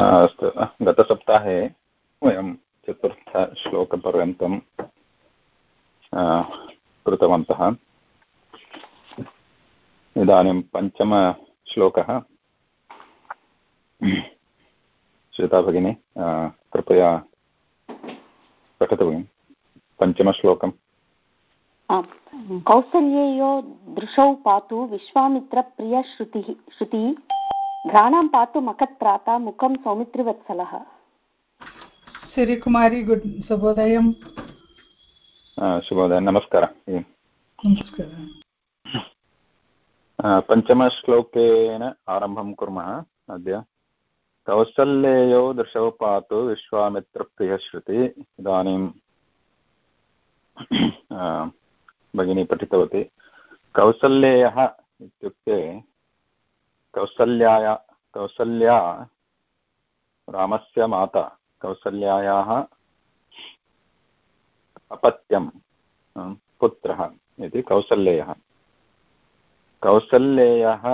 अस्तु, गतसप्ताहे वयं चतुर्थश्लोकपर्यन्तं कृतवन्तः। इदानीं पञ्चमश्लोकः। श्वेता भगिनी कृपया पठतु पञ्चमश्लोकम्। कौसल्येयो दृशौ पातु विश्वामित्रप्रियश्रुतिः, श्रुतिः। घ्राणां पातु मखत्प्राता मुखं सौमित्रिवत्सलः। श्रीकुमारी गुड् शुभोदयं। शुभोदय नमस्कारः नमस्कारः पञ्चमश्लोकेन आरम्भं कुर्मः अद्य कौसल्येयो दृशौ पातु विश्वामित्रप्रियश्रुति इदानीं भगिनी पठितवती कौसल्येयः इत्युक्ते कौसल्याया, कौसल्या, रामस्य माता, कौसल्यायाः अपत्यं पुत्रः इति कौसल्येयः। कौसल्येयः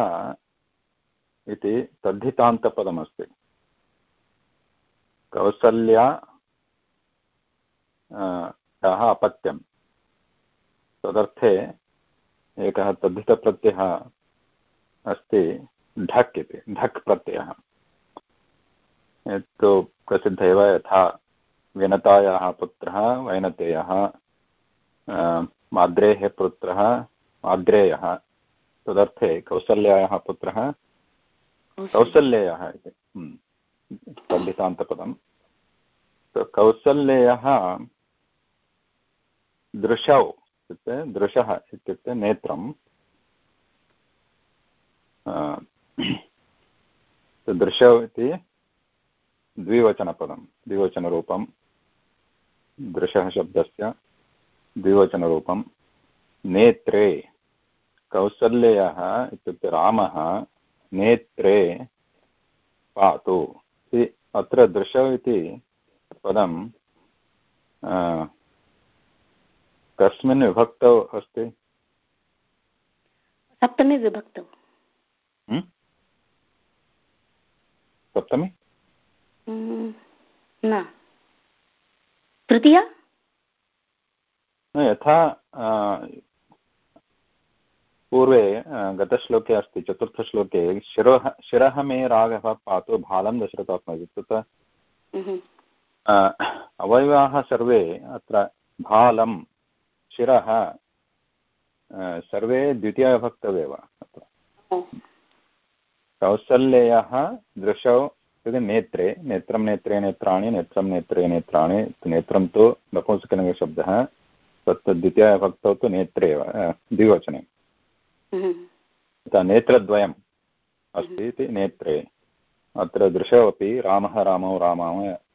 इति तद्धितान्तपदमस्ति। कौसल्या याः अपत्यं तदर्थे एकः तद्धितप्रत्ययः अस्ति। ढक् इति ढक् प्रत्ययः यत्तु प्रसिद्ध एव यथा विनतायाः पुत्रः वैनतेयः माद्रेः पुत्रः माद्रेयः तदर्थे कौसल्यायाः पुत्रः कौसल्येयः इति पण्डितान्तपदं कौसल्येयः दृशौ इत्युक्ते दृशः इत्युक्ते नेत्रं दृशौ इति द्विवचनपदं द्विवचनरूपं दृशः शब्दस्य द्विवचनरूपं नेत्रे कौसल्यः इत्युक्ते रामः नेत्रे पातु। अत्र दृशौ इति पदं कस्मिन् विभक्तौ अस्ति? सप्तमी विभक्तौ। सप्तमी? न। तृतीया? यथा पूर्वे गतश्लोके अस्ति चतुर्थश्लोके शिरोः शिरः मे रागः पातु भालं दशरथात्मजि। तत् अवयवाः सर्वे अत्र भालं शिरः सर्वे द्वितीयविभक्तौ एव कौसल्यः दृशौ इत्युक्ते नेत्रे नेत्रं नेत्रे नेत्राणि नेत्रं नेत्रे नेत्राणि नेत्रं तु नपुंसकलिङ्गशब्दः तत् द्वितीयविभक्तौ तु नेत्रे एव द्विवचने। नेत्रद्वयम् अस्ति इति नेत्रे। अत्र दृशौ अपि रामः रामौ रामौ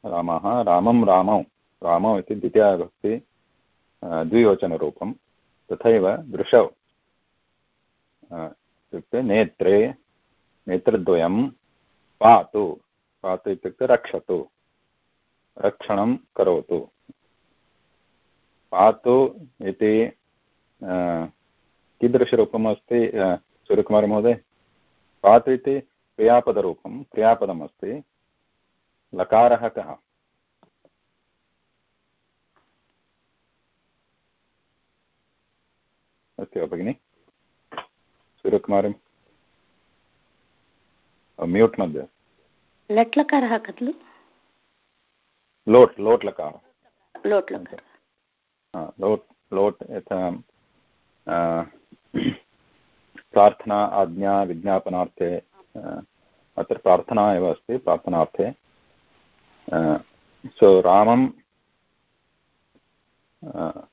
रामः रामं रामौ रामौ इति द्वितीयाविभक्ति द्विवचनरूपं तथैव दृशौ इत्युक्ते नेत्रे नेत्रद्वयं पातु। पातु इत्युक्ते रक्षतु। रक्षणं करोतु। पातु इति कीदृशरूपम् अस्ति सूर्यकुमारमहोदय? पात् इति क्रियापदरूपं क्रियापदम् अस्ति लकारः कः? अस्ति वा भगिनि? सूर्यकुमारं म्यूट् मध्ये लट् लकारः खलु लोट् लोट् लकारः लोट् लकारः लोट् लोट् यथा प्रार्थना आज्ञा विज्ञापनार्थे अत्र प्रार्थना एव अस्ति प्रार्थनार्थे सो रामं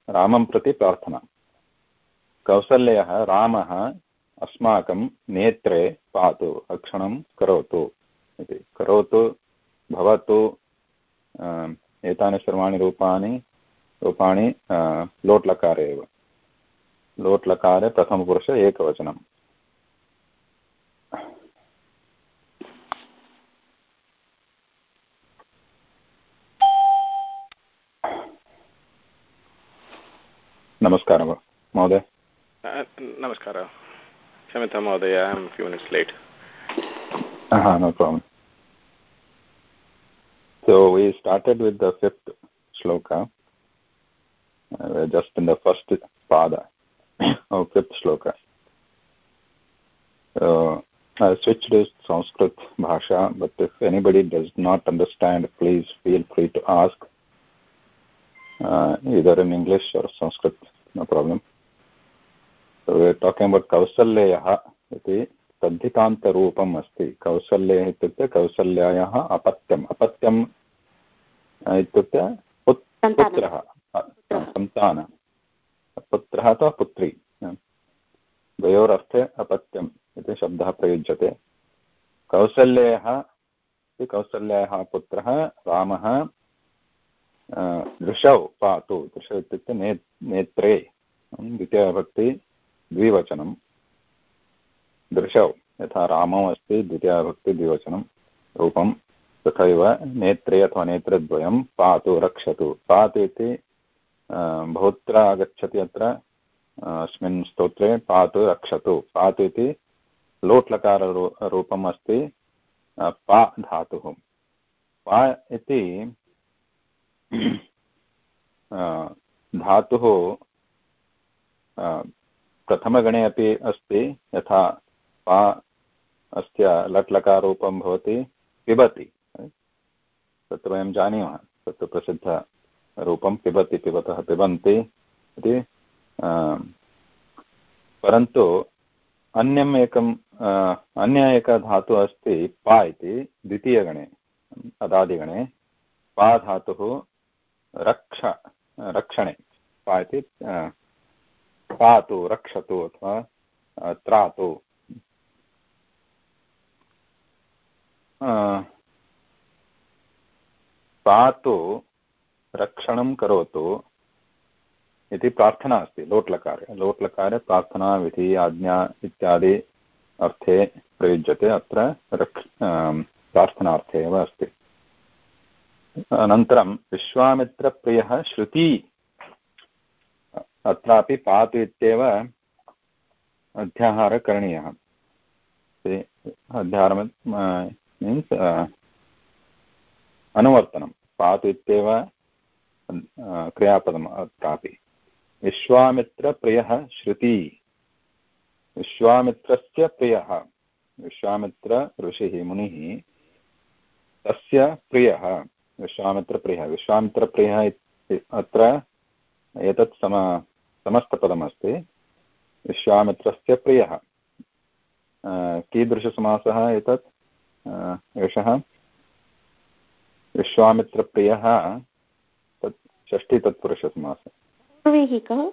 रामं प्रति प्रार्थना कौसल्यः रामः अस्माकं नेत्रे पातु, रक्षणं करोतु इति। करोतु, भवतु एतानि सर्वाणि रूपाणि रूपाणि लोट्लकारे एव। लोट् लकारे प्रथमपुरुष एकवचनम् नमस्कारः महोदय। नमस्कारः। I'm a few minutes late. Uh-huh, no problem. So we started with the fifth shloka. Uh, we're just in the first pada of fifth shloka. So I switched to Sanskrit Bhasha, but if anybody does not understand, please feel free to ask uh, either in English or Sanskrit, no problem. Talking about Kausalyaha इति तद्धितान्तरूपम् अस्ति कौसल्यः इत्युक्ते कौसल्यायाः अपत्यम् अपत्यम् इत्युक्ते पुत्रः सन्तान पुत्रः अथवा पुत्री द्वयोरर्थे अपत्यम् इति शब्दः प्रयुज्यते कौसल्यः इति कौसल्यायाः पुत्रः रामः दृशौ पातु दृशौ इत्युक्ते ने नेत्रे द्वितीयभक्ति द्विवचनं। दृशौ, यथा रामौ अस्ति, द्वितीयाभक्ति द्विवचनं रूपं। तथैव नेत्रे अथवा नेत्रद्वयं पातु, रक्षतु। पातु इति बहुत्र आगच्छति अत्र अस्मिन् स्तोत्रे, पातु, रक्षतु। पातु इति लोट्लकाररू रूपम् अस्ति पा धातुः। पा इति धातुः प्रथमगणे अपि अस्ति, यथा पा अस्य लट्लकारूपं भवति, पिबति। तत्र वयं जानीमः, तत्र प्रसिद्धरूपं पिबति, पिबतः पिबन्ति इति। परन्तु अन्यम् एकम् अन्य एकः धातुः अस्ति, पा इति, द्वितीयगणे, अदादिगणे। पा धातुः रक्ष, रक्षणे, पा इति पातु, रक्षतु अथवा त्रातु। पातु, रक्षणं करोतु इति प्रार्थना अस्ति, लोट्लकारे। लोट्लकारे प्रार्थनाविधि आज्ञा इत्यादि अर्थे प्रयुज्यते, अत्र रक्ष प्रार्थनार्थे एव अस्ति। अनन्तरं, विश्वामित्रप्रियः श्रुति। अत्रापि पातु इत्येव अध्याहारः करणीयः। अध्याहारं मीन्स् अनुवर्तनं। पातु इत्येव क्रियापदम् अत्रापि। विश्वामित्रप्रियः श्रुति। विश्वामित्रस्य प्रियः। विश्वामित्र ऋषिः मुनिः तस्य प्रियः। विश्वामित्रप्रियः। विश्वामित्रप्रियः अत्र एतत् सम समस्तपदमस्ति। विश्वामित्रस्य प्रियः। कीदृशसमासः एतत्? एषः। विश्वामित्रप्रियः तत् कः?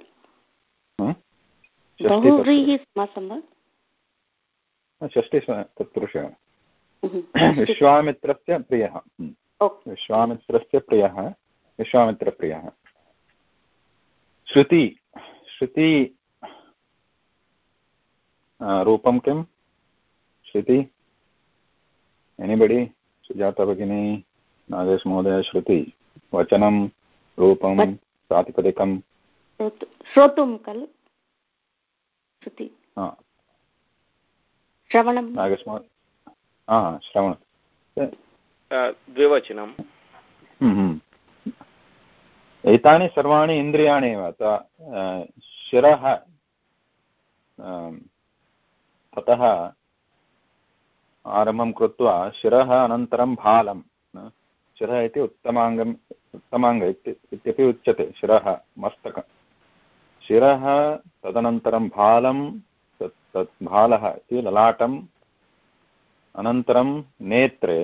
बहुव्रीहि षष्टि तत्पुरुषः विश्वामित्रस्य प्रियः। विश्वामित्रस्य प्रियः। विश्वामित्रप्रियः। श्रुति। श्रुति रूपं किं श्रुति? एनिबडि सुजाता भगिनी नागेशमहोदय श्रुति। वचनं रूपं प्रातिपदिकं श्रोतुं खलु। श्रुति। श्रवणं नागेशमहोदय हा श्रवणं द्विवचनं। एतानि सर्वाणि इन्द्रियाणि एव शिरः ततः आरम्भं कृत्वा शिरः, अनन्तरं भालं शिरः इति उत्तमाङ्गम्, उत्तमाङ्ग इत्यपि उच्यते, शिरः, मस्तकं। शिरः, तदनन्तरं भालं, तत् तत् भालः इति ललाटम् अनन्तरं नेत्रे,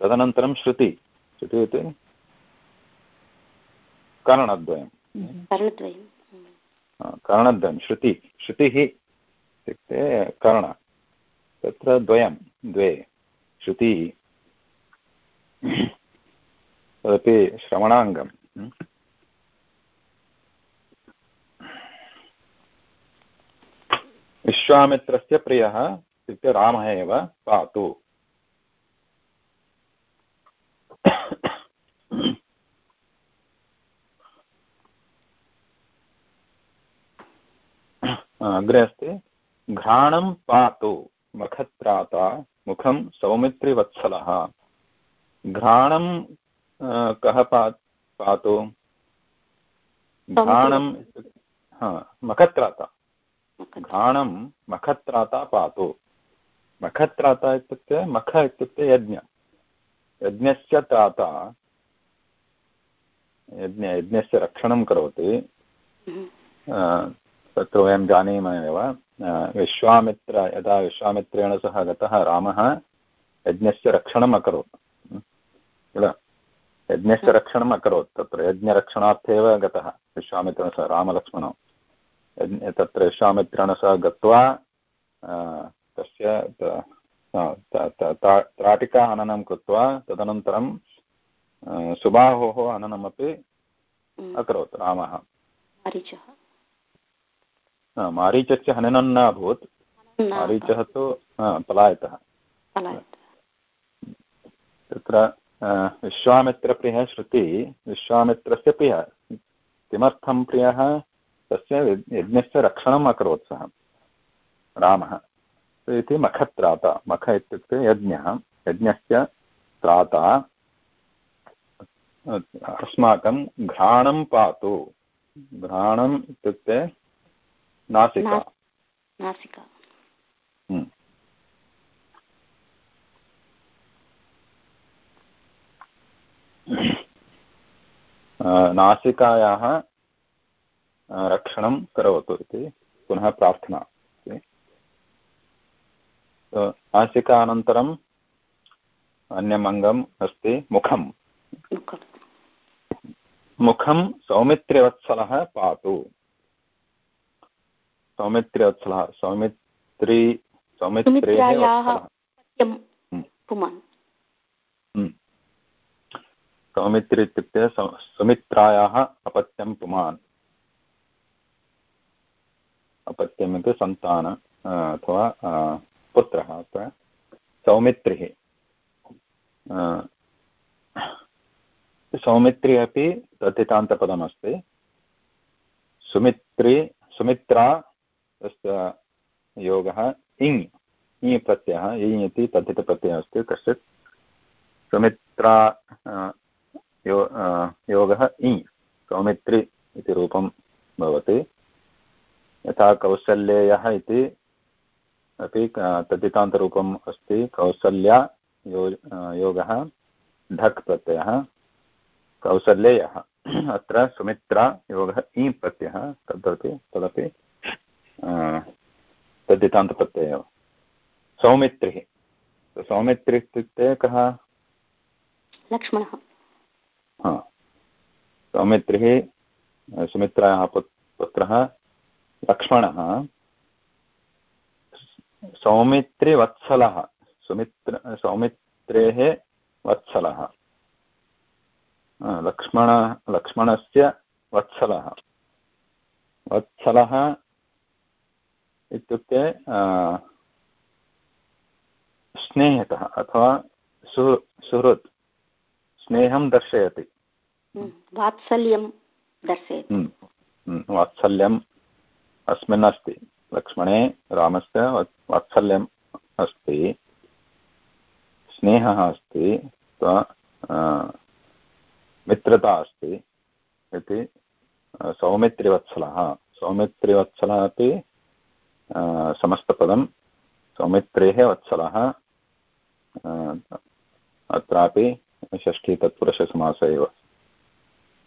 तदनन्तरं श्रुति। श्रुति इति कर्णद्वयं कर्णद्वयं श्रुति। श्रुतिः इत्युक्ते कर्ण। तत्र द्वयं द्वे। श्रुतिः तदपि श्रवणाङ्गम्। विश्वामित्रस्य प्रियः इत्युक्ते रामः एव पातु। अग्रे अस्ति। घ्राणं पातु मखत्राता मुखं सौमित्रिवत्सलः। घ्राणं कः पा पातु? घ्राणं हा मखत्राता। घ्राणं मखत्राता पातु। मखत्राता इत्युक्ते मख इत्युक्ते यज्ञ। यज्ञस्य त्राता। यज्ञ यज्ञस्य रक्षणं करोति। हम्म। तत्र वयं जानीमः एव विश्वामित्र यदा विश्वामित्रेण सह गतः रामः यज्ञस्य रक्षणम् अकरोत्। किल? यज्ञस्य रक्षणम् अकरोत् तत्र यज्ञरक्षणार्थेव गतः विश्वामित्रेण सह रामलक्ष्मणौ। तत्र विश्वामित्रेण सह गत्वा तस्य त्राटिका हननं कृत्वा तदनन्तरं सुबाहोः हननमपि। अकरोत् रामः। मारीचस्य हननं न अभूत्। मारीचः तु पलायतः। तत्र विश्वामित्रप्रियः श्रुति विश्वामित्रस्य प्रियः। किमर्थं प्रियः? तस्य यज्ञस्य रक्षणम् अकरोत् सः रामः। इति मखत्राता मख इत्युक्ते यज्ञः। यज्ञस्य त्राता अस्माकं घ्राणं पातु। घ्राणम् इत्युक्ते नासिका। नासिका। हम्म। नासिकायाः रक्षणं करोतु इति पुनः प्रार्थना नासिकानन्तरम् अन्यम् अङ्गम् अस्ति मुखं मुखं सौमित्र्यवत्सलः पातु। सौमित्र्यवत्सलः सौमित्री सौमित्र्याः हम्म। हम्म। सौमित्री इत्युक्ते सुमित्रायाः अपत्यं पुमान्। अपत्यम् इति सन्तान अथवा पुत्रः अत्र सौमित्रिः। सौमित्री अपि तद्धितान्तपदमस्ति सुमित्री सुमित्रा तस्य योगः इङ् इ प्रत्ययः, इङ् इति तद्धितप्रत्ययः अस्ति, कश्चित् सुमित्रा यो योगः इ सौमित्री इति रूपं भवति। यथा कौसल्येयः इति अपि तद्धितान्तरूपम् अस्ति। कौसल्या यो योगः ढक् प्रत्ययः। कौसल्येयः अत्र सुमित्रा, योगः ई प्रत्ययः, तदपि तदपि तद्धितान्तप्रत्ययः एव सौमित्रिः सौमित्रि इत्युक्ते कः लक्ष्मणः हा सौमित्रिः सुमित्रायाः पुत्रः लक्ष्मणः सौमित्रिवत्सलः सुमित्र सौमित्रेः वत्सलः लक्ष्मण लक्ष्मणस्य वत्सलः वत्सलः इत्युक्ते स्नेहतः अथवा सु सुहृत् स्नेहं दर्शयति। हम्म, वात्सल्यं दर्शयति। हम्म, हम्म, वात्सल्यम् अस्मिन् अस्ति। लक्ष्मणे रामस्य वात्सल्यम् अस्ति स्नेहः अस्ति मित्रता अस्ति इति सौमित्रिवत्सलः। सौमित्रिवत्सलः अपि समस्तपदं सौमित्रेः वत्सलः अत्रापि षष्ठीतत्पुरुषसमासः एव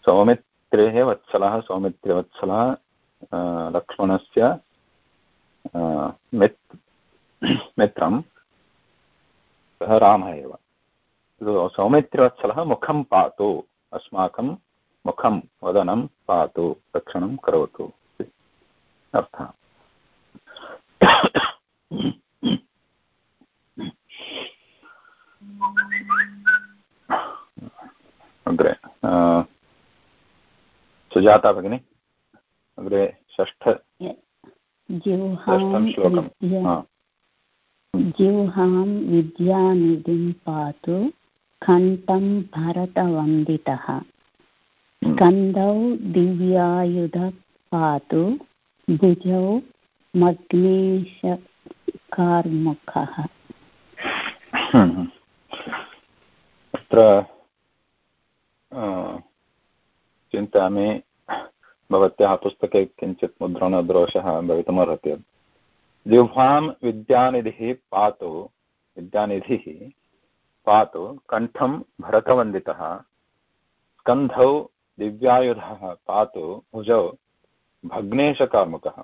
सौमित्रेः वत्सलः सौमित्रिवत्सलः लक्ष्मणस्य मित् मित्रं सः रामः एव सौमित्रिवत्सलः मुखं पातु अस्माकं मुखं वदनं पातु रक्षणं करोतु अर्थः अग्रे सुजाता भगिनी अग्रे षष्ठ जिह्वां विद्यानिधिं पातु कण्ठं भरतवन्दितः। स्कन्दौ दिव्यायुध पातु भुजौ मग्नेशकार्मुखः अत्र चिन्तयामि, भवत्याः पुस्तके किञ्चित् मुद्रणदोषः भवितुमर्हति। जिह्वां विद्यानिधिः पातु विद्यानिधिः पातु, कण्ठं भरतवन्दितः, स्कन्धौ दिव्यायुधः पातु, भुजौ भग्नेशकार्मुकः।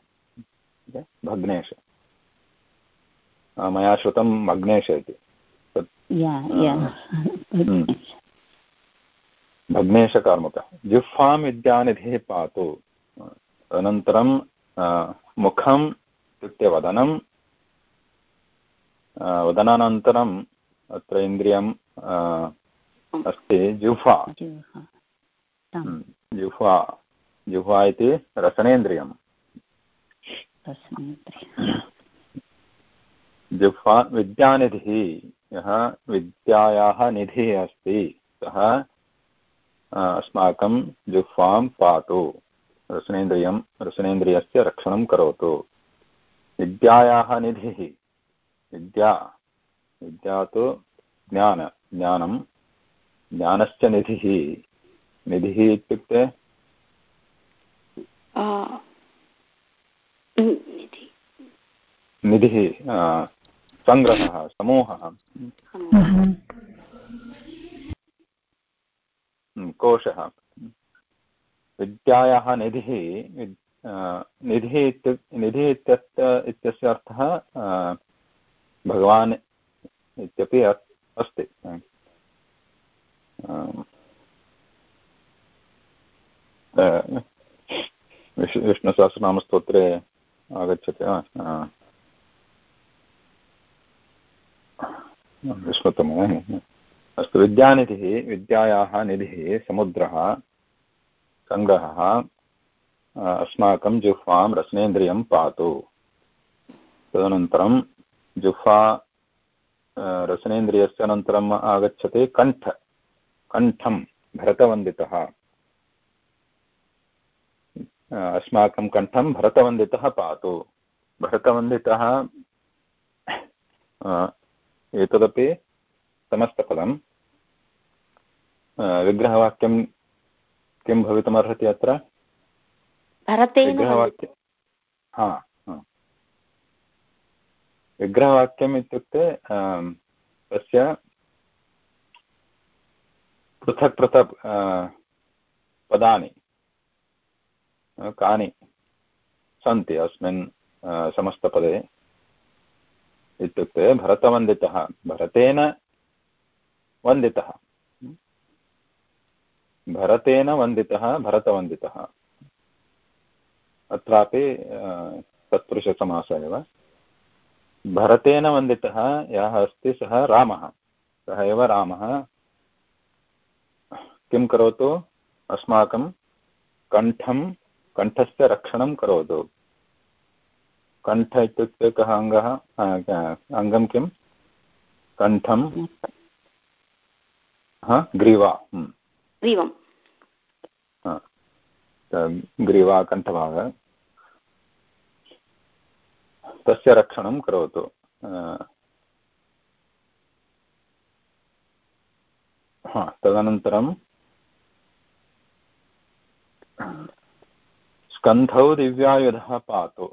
भग्नेश। मया श्रुतं भग्नेश इति। भग्नेशकार्मुकः। जिह्वां विद्यानिधिः पातु। अनन्तरं मुखम् इत्युक्ते वदनं वदनानन्तरम् अत्र इन्द्रियम् अस्ति जिह्वा जिह्वा जिह्वा इति रसनेन्द्रियम्। जिह्वा विद्यानिधिः यः विद्यायाः निधिः अस्ति सः अस्माकं जिह्वां पातु रसनेन्द्रियं रसनेन्द्रियस्य रक्षणं करोतु। विद्यायाः निधिः विद्या विद्या तु ज्ञान ज्ञानं ज्ञानश्च निधिः। निधिः इत्युक्ते? निधिः। सङ्ग्रहः समूहः। कोशः। विद्यायाः निधिः निधिः इत्युक् निधिः इत्यस्य इत्यस्य अर्थः भगवान् इत्यपि अस्ति। विष्णुसहस्रनामस्तोत्रे आगच्छति वा विस्मृतं अस्तु, विद्यानिधिः, विद्यायाः निधिः, समुद्रः सङ्ग्रहः अस्माकं जुह्वां रसनेन्द्रियं पातु। तदनन्तरं जुह्वा रसनेन्द्रियस्य अनन्तरम् आगच्छति कण्ठ, कण्ठं, भरतवन्दितः। अस्माकं कण्ठं भरतवन्दितः पातु। भरतवन्दितः एतदपि समस्तपदं विग्रहवाक्यं किं भवितुमर्हति अत्र? विग्रहवाक्यं हा विग्रहवाक्यम् इत्युक्ते तस्य पृथक् पृथक् पदानि। कानि सन्ति अस्मिन् समस्तपदे। इत्युक्ते भरतवन्दितः। भरतेन वन्दितः। भरतेन वन्दितः, भरतवन्दितः। अत्रापि तत्पुरुषसमासः एव। भरतेन वन्दितः, यः अस्ति सः रामः। सः एव रामः। किं करोतु? अस्माकं कण्ठं कण्ठस्य रक्षणं करोतु। कण्ठ इत्युक्ते कः अङ्गः? अङ्गं किं कण्ठं? ग्रीवा। ग्रीवं ग्रीवा कण्ठभागः। तस्य रक्षणं करोतु। हा तदनन्तरं स्कन्धौ दिव्यायुधः पातु।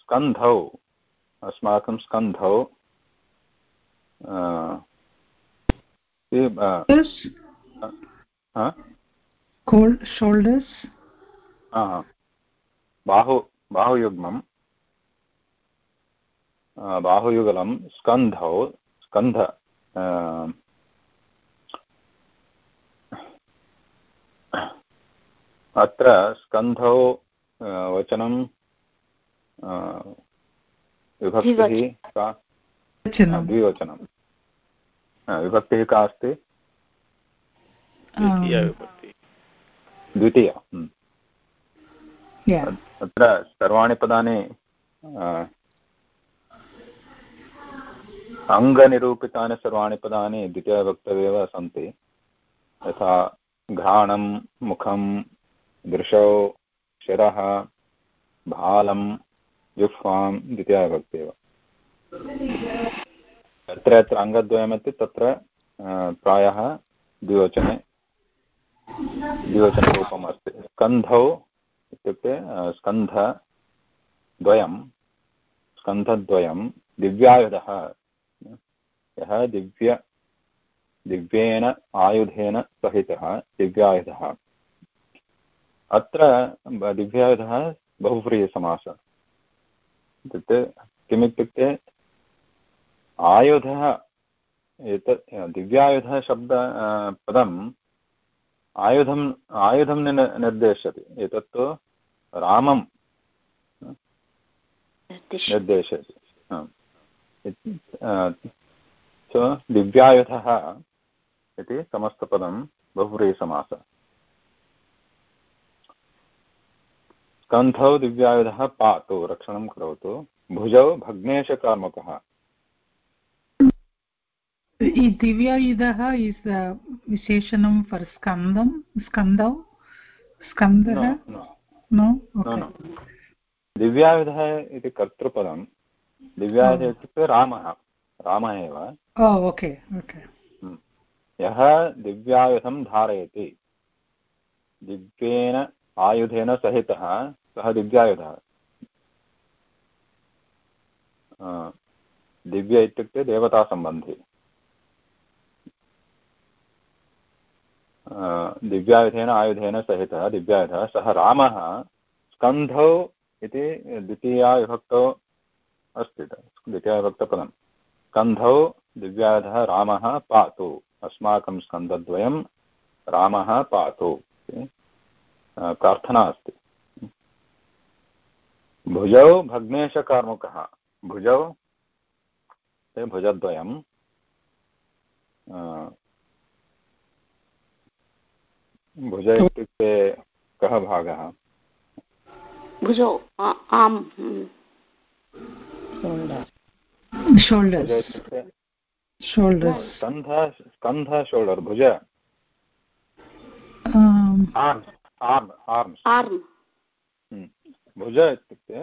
स्कन्धौ अस्माकं स्कन्धौ शोल्डर्स् बाहु बाहुयुग्मं बाहुयुगलं स्कन्धौ स्कन्ध अत्र स्कन्धौ वचनं विभक्तिः का? द्विवचनं. विभक्तिः का अस्ति? द्वितीया अत्र सर्वाणि पदानि अङ्गनिरूपितानि सर्वाणि पदानि द्वितीयविभक्तव्येव सन्ति। यथा घ्राणं मुखं दृशौ, शिरः भालं जुह्वां द्वितीया विभक्ति एव यत्र यत्र अङ्गद्वयमस्ति, तत्र प्रायः द्विवचने द्विवचनरूपम् अस्ति स्कन्धौ इत्युक्ते स्कन्धद्वयं स्कन्धद्वयं, दिव्यायुधः, यः दिव्य, दिव्येन आयुधेन सहितः दिव्यायुधः। अत्र दिव्यायुधः बहुप्रियसमासः। इत्युक्ते किमित्युक्ते आयुधः एतत् दिव्यायुधः शब्द पदम् आयुधम् आयुधं निर्देशति। एतत्तु रामं निर्देशति। सो दिव्यायुधः इति समस्तपदं बहुव्रीहिसमासः स्कन्धौ दिव्यायुधः पातु रक्षणं करोतु। भुजौ भग्नेशकार्मुकः दिव्यायुधः इस् विशेषणं फर् स्कन्दं स्कन्दौ? स्कन्दः? दिव्यायुधः इति कर्तृपदं। दिव्यायुधः इत्युक्ते रामः। रामः एव। ओके ओके यः दिव्यायुधं धारयति। दिव्येन आयुधेन सहितः, सः दिव्यायुधः। दिव्य इत्युक्ते देवतासम्बन्धी। दिव्यायुधेन, आयुधेन सहितः, दिव्यायुधः, सः रामः स्कन्धौ इति द्वितीया विभक्तौ अस्ति द्वितीयाविभक्तपदं। स्कन्धौ दिव्यायुधः रामः पातु, अस्माकं स्कन्धद्वयं रामः पातु प्रार्थना अस्ति। भुजौ भग्नेशकार्मुकः। भुजौ भुजद्वयं भुज इत्युक्ते कः भागः? भुजौ आम्। शोल्डर् शोल्डर् स्कन्ध स्कन्ध शोल्डर् भुज। आर्म्स् आर्म् आर्म्स् आर्म् भुज इत्युक्ते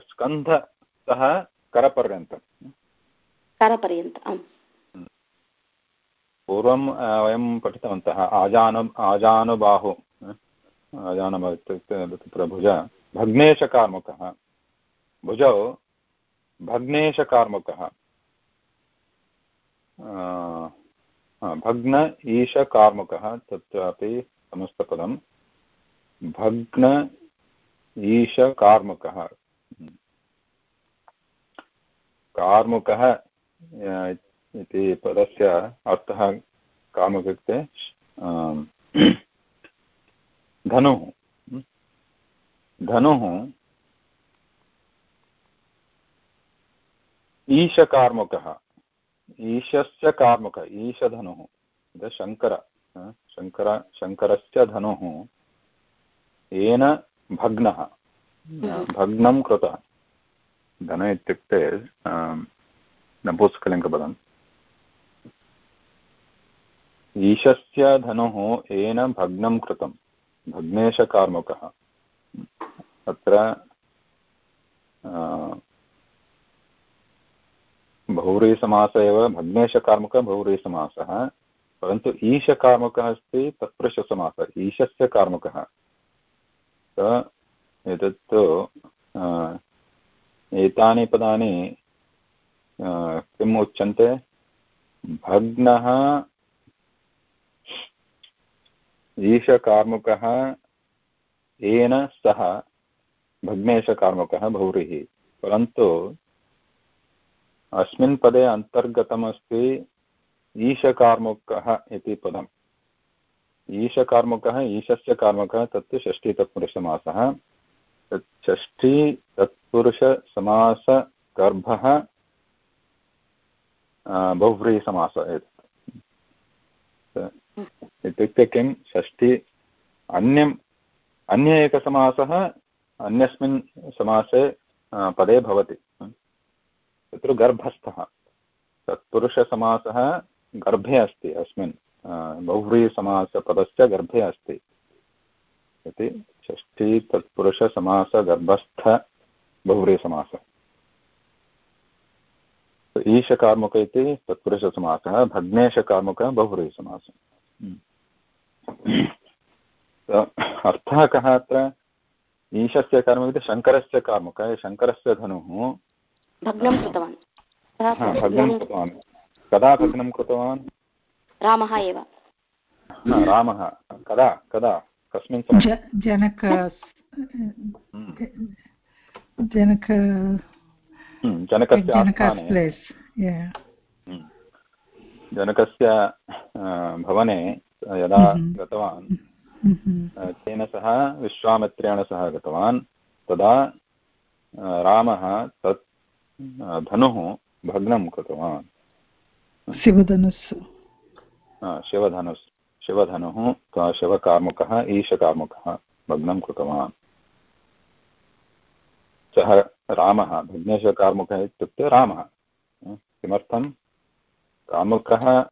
स्कन्धतः करपर्यन्तं करपर्यन्तम् पूर्वं वयं पठितवन्तः आजानु आजानुबाहु। आजानुबाहु इत्युक्ते तत्र भुज भग्नेशकार्मुकः। भुजौ भग्नेशकार्मुकः। भग्न ईशकार्मुकः तत्रापि समस्तपदं भग्न ईशकार्मुकः। कार्मुकः इति पदस्य अर्थः कार्मुक इत्युक्ते धनुः। धनुः ईशकार्मुकः। ईशस्य कार्मुक, ईशधनुः। शङ्कर शङ्कर शङ्करस्य धनुः। येन भग्नः। भग्नं कृतः। धन इत्युक्ते नपुंसकलिङ्गपदम्। ईशस्य धनुः येन भग्नं कृतं भग्नेशकार्मुकः अत्र बहुव्रीहिसमासः एव भग्नेशकार्मुकः बहुव्रीहिसमासः परन्तु ईशकार्मुकः अस्ति तत्पुरुषसमासः ईशस्य कार्मुकः। एतत्तु एतानि पदानि किम् उच्यन्ते? भग्नः, ईशकार्मुकः, येन सह, भग्नेशकार्मुकः बहुव्रीहि परन्तु, अस्मिन् पदे अन्तर्गतमस्ति ईशकार्मुकः इति पदम्। ईशकार्मुकः ईशस्य कार्मुकः तत्तु षष्ठीतत्पुरुषमासः तत् षष्ठी तत्पुरुषसमासगर्भः बहुव्रीहिसमासः एतत्। इत्युक्ते किं? षष्ठी अन्यम् अन्य एकसमासः अन्यस्मिन् समासे पदे भवति। तत्र गर्भस्थः। तत्पुरुषसमासः गर्भे अस्ति अस्मिन्। बहुव्रीहिसमासपदस्य गर्भे अस्ति। इति षष्ठी तत्पुरुषसमासगर्भस्थ बहुव्रीहिसमासः ईशकार्मुक इति तत्पुरुषसमासः भग्नेशकार्मुकः बहुव्रीहिसमासः अर्थः कः अत्र? ईशस्य कर्म इति शङ्करस्य कार्मुकः शङ्करस्य धनुः। भग्नं कृतवान्। कदा भग्नं कृतवान्? रामः एव। रामः। कदा? कदा? कस्मिन् जनक हम्म। जनक हम्म, जनकस्य हम्म। जनकस्य भवने यदा गतवान् तेन सह विश्वामित्रेण सह गतवान् तदा रामः तत् धनुः भग्नं कृतवान्। शिवधनुस् शिवधनुस् शिवधनुः शिवकार्मुकः ईशकार्मुकः भग्नं कृतवान्। सः रामः भग्नेशकार्मुकः इत्युक्ते रामः। किमर्थं? कार्मुकः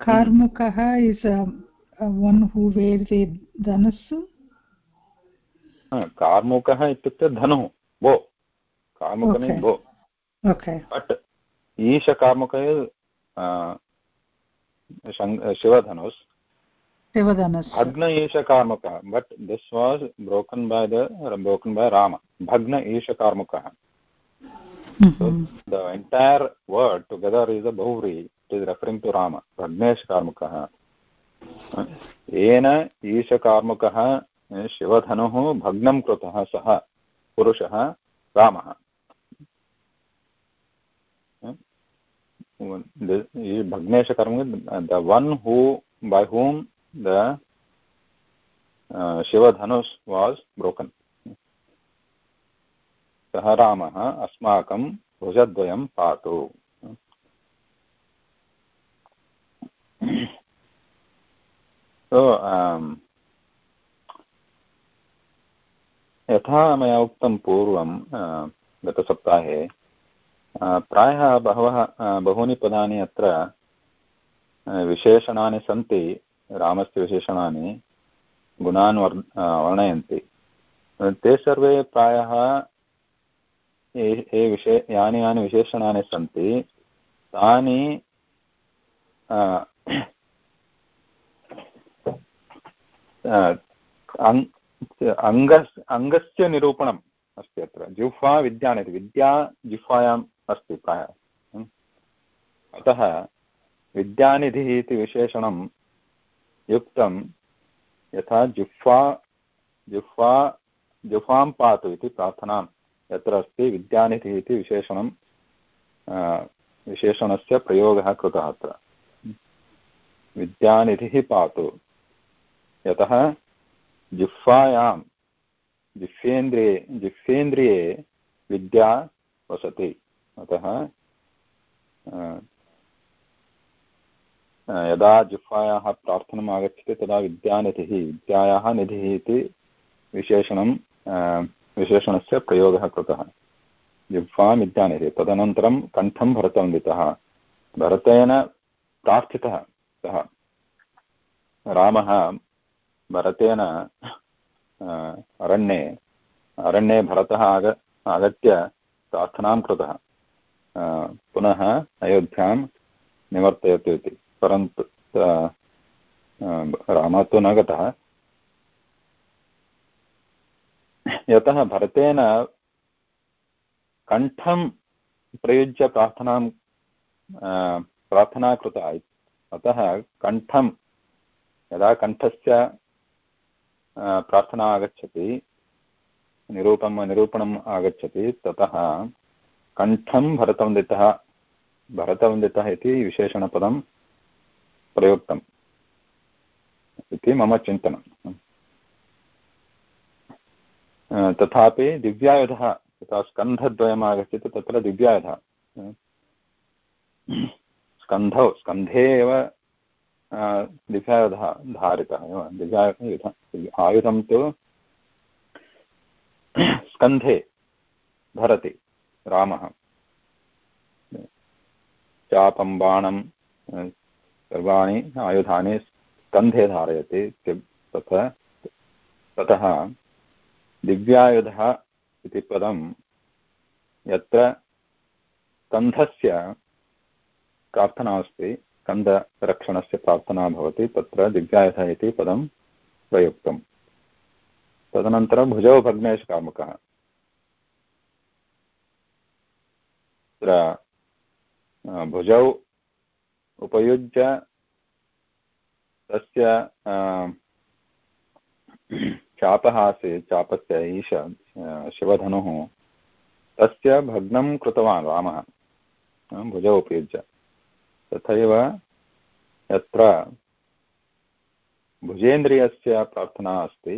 karmukah is uh, uh, one who wears a dhanush कार्मुकः इत्युक्ते धनुः भो कार्मुक भो बट् ईशकार्मुकः शिवधनुस् शिवधनुस् भग्न ईशकार्मुकः but this was broken by the broken by Rama भग्न ईशकार्मुकः Mm-hmm. So the entire word together is a Bahuri. It is referring to Rama. Pragnesh Karmukah. येन ईशकार्मुकः शिवधनुः भग्नं कृतः सः पुरुषः रामः भग्नेश कर्म the one who by whom the Shiva was broken सह राम अस्माकं भुजद्वयं पातु। सो um, यथा मया उक्तं प्रायः बहवः बहूनि पदानि अत्र विशेषणानि सन्ति, रामस्य विशेषणानि, गुणान् वर् वर्णयन्ति। ते सर्वे प्रायः ये विशे, यानि यानि विशेषणानि सन्ति, तानि अङ्ग अङ्गस्य निरूपणम् अस्ति अत्र। जिह्वा विद्यान् इति विद्या जिह्वायाम् अस्ति प्रायः। अतः विद्यानिधिः इति विशेषणं युक्तं यथा जिह्वा जिह्वा, जिह्वां पातु इति प्रार्थनां। यत्र अस्ति विद्यानिधिः इति विशेषणं विशेषणस्य प्रयोगः कृतः अत्र। विद्यानिधिः पातु। यतः जिह्वायां जिह्वेन्द्रिये जिह्वेन्द्रिये विद्या वसति। अतः यदा जिह्वायाः प्रार्थनम् आगच्छति, तदा विद्यानिधिः, विद्यायाः निधिः इति विशेषणं विशेषणस्य प्रयोगः कृतः। जिह्वाम् इत्यानिः तदनन्तरं कण्ठं भरतवन्दितः भरतेन प्रार्थितः सः। रामः भरतेन अरण्ये अरण्ये भरतः आग, आगत्य प्रार्थनां कृतः। पुनः अयोध्यां निवर्तयतु इति। परन्तु रामः तु न गतः। यतः भरतेन कण्ठं प्रयुज्य प्रार्थनां प्रार्थना कृता अतः कण्ठं, यदा कण्ठस्य प्रार्थना आगच्छति, निरूपं निरूपणम् आगच्छति, ततः कण्ठं भरतवन्दितः भरतवन्दितः इति विशेषणपदं प्रयुक्तम् इति मम चिन्तनम् तथापि दिव्यायुधः, यथा स्कन्धद्वयम् आगच्छति तत्र दिव्यायुधः। स्कन्धौ, स्कन्धे एव दिव्यायुधः धारितः एव। दिव्यायुध, आयुधं तु स्कन्धे धरति। रामः। चापं बाणं सर्वाणि आयुधानि स्कन्धे धारयति तथा, ततः दिव्यायुधः इति पदं यत्र कन्धस्य प्रार्थना अस्ति कन्दरक्षणस्य प्रार्थना भवति, तत्र दिव्यायुधः इति पदं प्रयुक्तम् तदनन्तरं भुजौ भग्नेशकामुकः तत्र भुजौ उपयुज्य तस्य चापः आसीत्, चापस्य ईश शिवधनुः, तस्य भग्नं कृतवान् रामः भुजौ उपयुज्य। तथैव यत्र भुजेन्द्रियस्य प्रार्थना अस्ति,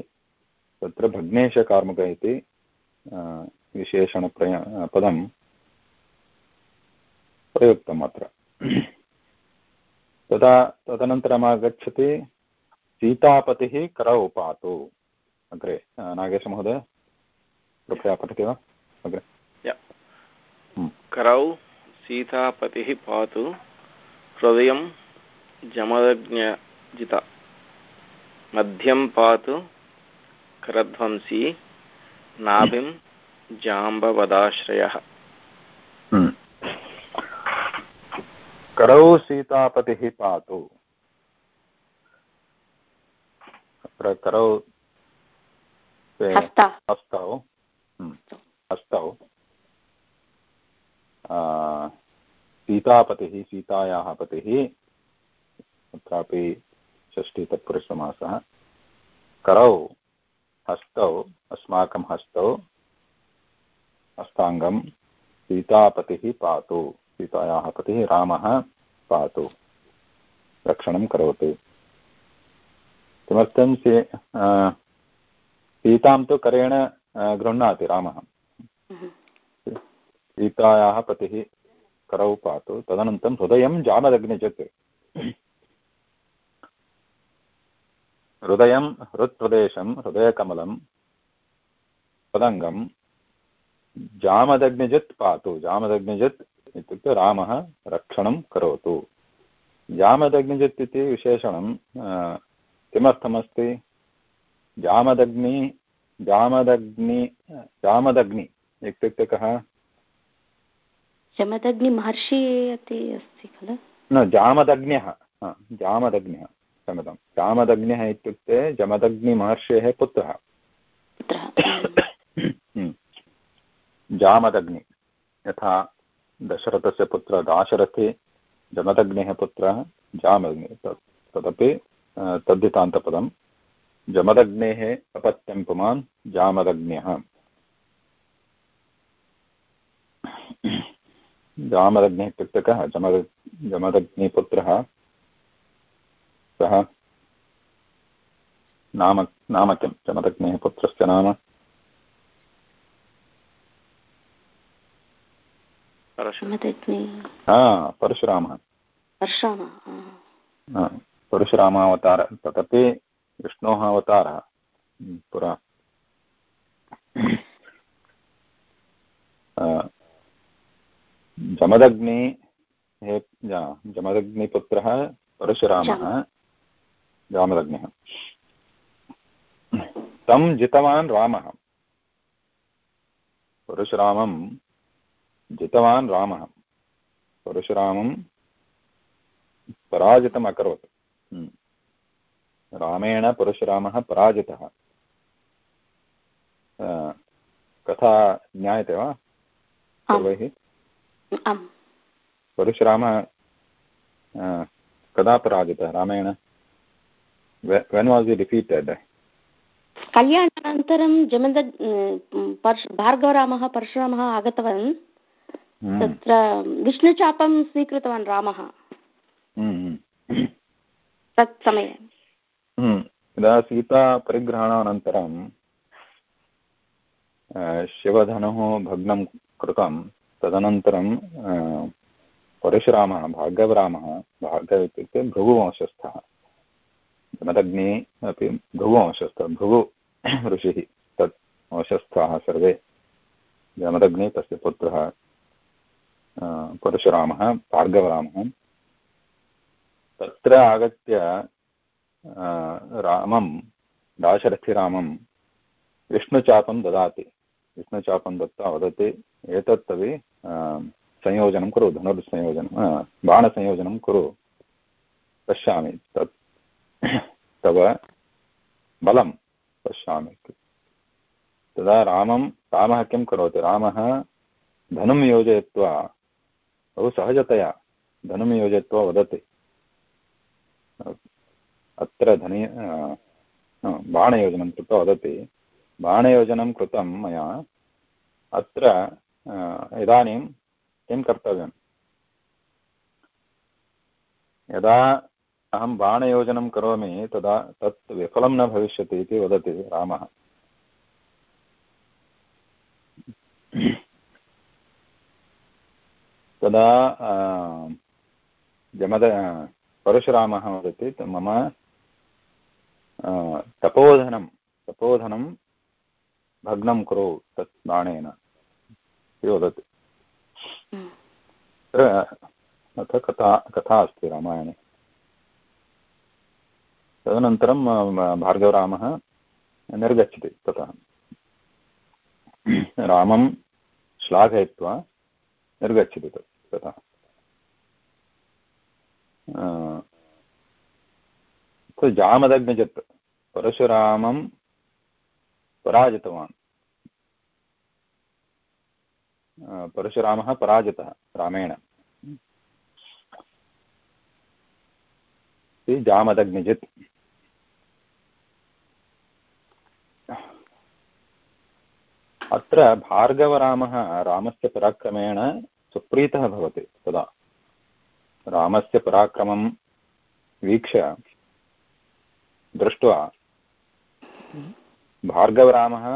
तत्र भग्नेशकार्मुक इति विशेषणप्रय पदं प्रयुक्तम् अत्र तदा तदनन्तरम् आगच्छति सीतापतिः करौ पातु। अग्रे नागेशमहोदय कृपया पठति वा? अग्रे। करौ सीतापतिः पातु हृदयं जमदज्ञजित मध्यं पातु करध्वंसी नाभिं जाम्बवदाश्रयः। करौ सीतापतिः पातु। अत्र करौ हस्तौ। हस्तौ। सीतापतिः सीतायाः पतिः तत्रापि षष्ठीतत्पुरुषमासः। करौ हस्तौ अस्माकं हस्तौ हस्ताङ्गं सीतापतिः पातु। सीतायाः पतिः रामः पातु। रक्षणं करोतु। किमर्थं सीतां तु करेण गृह्णाति रामः। सीतायाः पतिः करौ पातु। तदनन्तरं हृदयं जामदग्निजत् हृदयं हृत्प्रदेशं हृदयकमलं पदङ्गं जामदग्निजत् पातु। जामदग्निजत् इत्युक्ते रामः रक्षणं करोतु। जामदग्निजत् इति विशेषणं किमर्थमस्ति? जामदग्नि जामदग्नि जामदग्नि इत्युक्ते कः? जमदग्निमहर्षि अपि अस्ति खलु? न जामदग्न्यः जामदग्न्यः क्षम्यतां। जामदग्न्यः इत्युक्ते जमदग्निमहर्षेः पुत्रः। जामदग्नि यथा दशरथस्य पुत्रः दाशरथे, जमदग्नेः पुत्रः जामदग्नि तदपि तद्धितान्तपदं। जमदग्नेः अपत्यं पुमान् जामदग्न्यः। जामदग्निः इत्युक्ते कः? जमद, जमदग्निपुत्रः। सः नाम नाम किं? जमदग्नेः पुत्रस्य नाम? परशुरामः। परशुरामावतार तदपि विष्णोः अवतारः। पुरा। जमदग्नि हे जमदग्निपुत्रः परशुरामः। जामदग्निः। तं जितवान् रामः। परशुरामं जितवान् रामः। परशुरामं पराजितम् अकरोत् रामेण परशुरामः पराजितः। कथा ज्ञायते वा? सर्वैः? परशुरामः कदा पराजितः? रामेण वेन् वास् इ डिफीटेड् कल्याणानन्तरं जमद भार्गवरामः परशुरामः आगतवान्। तत्र विष्णुचापं स्वीकृतवान् रामः। तत् समये। यदा सीता परिग्रहणानन्तरं शिवधनुः भग्नं कृतं तदनन्तरं परशुरामः भार्गवरामः भार्गव इत्युक्ते भृगुवंशस्थः। जनदग्नि अपि भृगुवंशस्थः भृगु ऋषिः तत् वंशस्थाः सर्वे। जमदग्नि तस्य पुत्रः परशुरामः, भार्गवरामः। तत्र आगत्य रामं, दाशरथिरामं विष्णुचापं ददाति। विष्णुचापं दत्त्वा वदति एतत्तवि संयोजनं कुरु, धनुर्संयोजनं बाणसंयोजनं कुरु, पश्यामि। तत्, तव बलं पश्यामि। तदा रामं, रामः किं करोति? रामः धनुं योजयित्वा बहु सहजतया धनुं योजयित्वा वदति अत्र धनि बाणयोजनं कृत्वा वदति बाणयोजनं कृतं मया अत्र इदानीं किं कर्तव्यं यदा अहं बाणयोजनं करोमि तदा तत् विफलं न भविष्यति इति वदति रामः तदा जमद परशुरामः वदति मम तपोधनं तपोधनं भग्नं कुरु तत् बाणेन इति वदति। अत्र कथा कथा अस्ति रामायणे। तदनन्तरं भार्गवरामः निर्गच्छति ततः। रामं श्लाघयित्वा निर्गच्छति तत्। ततः जामदग्निजत् परशुरामं पराजितवान्। परशुरामः पराजितः रामेण। जामदग्निजित्। अत्र भार्गवरामः रामस्य पराक्रमेण सुप्रीतः भवति तदा। रामस्य पराक्रमं वीक्ष्य दृष्ट्वा भार्गवरामः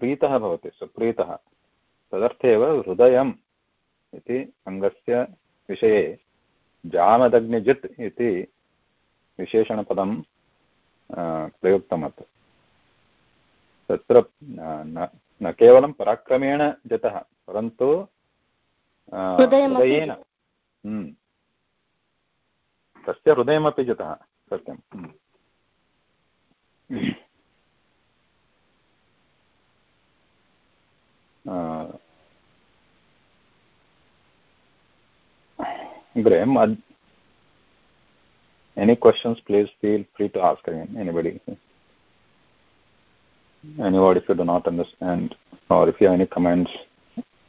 प्रीतः भवति, सुप्रीतः। तदर्थेव हृदयम् इति अङ्गस्य विषये जामदग्निजित् इति विशेषणपदं प्रयुक्तम् तत्र न केवलं पराक्रमेण जितः, परन्तु हृदयेन हम्म। तस्य हृदयमपि जितः सत्यं हम्म। Graham, any questions, please feel free to ask again, anybody. Anybody if you do not understand, or if you have any comments,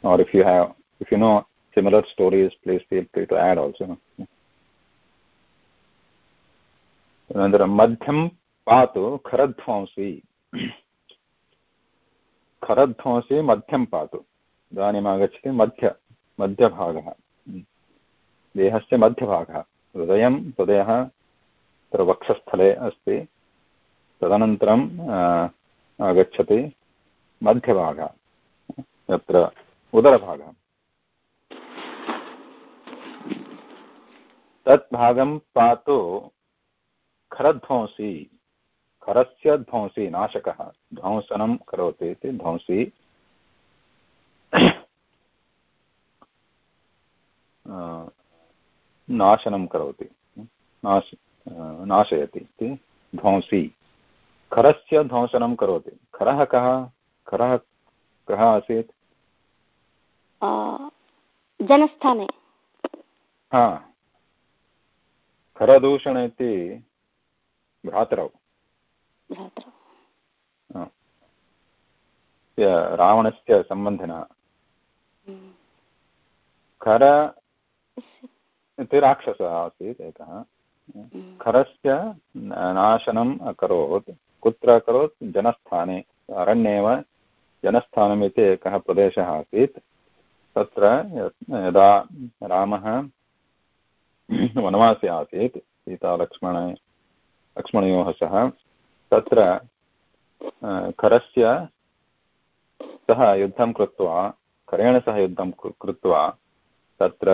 or if you have, if you know similar stories, please feel free to add also. अनन्तरं मध्यं पातु खरध्वंसी। खरध्वंसी मध्यं पातु। इदानीम् आगच्छति मध्य मध्यभागः। देहस्य मध्यभागः। हृदयं हृदयः तत्र वक्षस्थले अस्ति। तदनन्तरं आगच्छति मध्यभागः। यत्र उदरभागः। तत् भागं पातु खरध्वंसी खरस्य ध्वंसी नाशकः ध्वंसनं करोति इति ध्वंसी। नाशनं करोति नाश नाशयति इति ध्वंसी। खरस्य ध्वंसनं करोति। खरः कः? खरः कः आसीत्? जनस्थाने। हा। खरदूषण इति भ्रातरौ। रावणस्य सम्बन्धिनः। हम्म। खर इति। राक्षसः आसीत् एकः। हम्म। खरस्य नाशनम् अकरोत् कुत्र अकरोत्? जनस्थाने अरण्येव जनस्थानम् इति एकः प्रदेशः आसीत्। तत्र यदा रामः वनवासी आसीत् सीतालक्ष्मण, लक्ष्मणयोः सह। तत्र खरस्य सह युद्धं कृत्वा, करेण सह युद्धं कृत्वा तत्र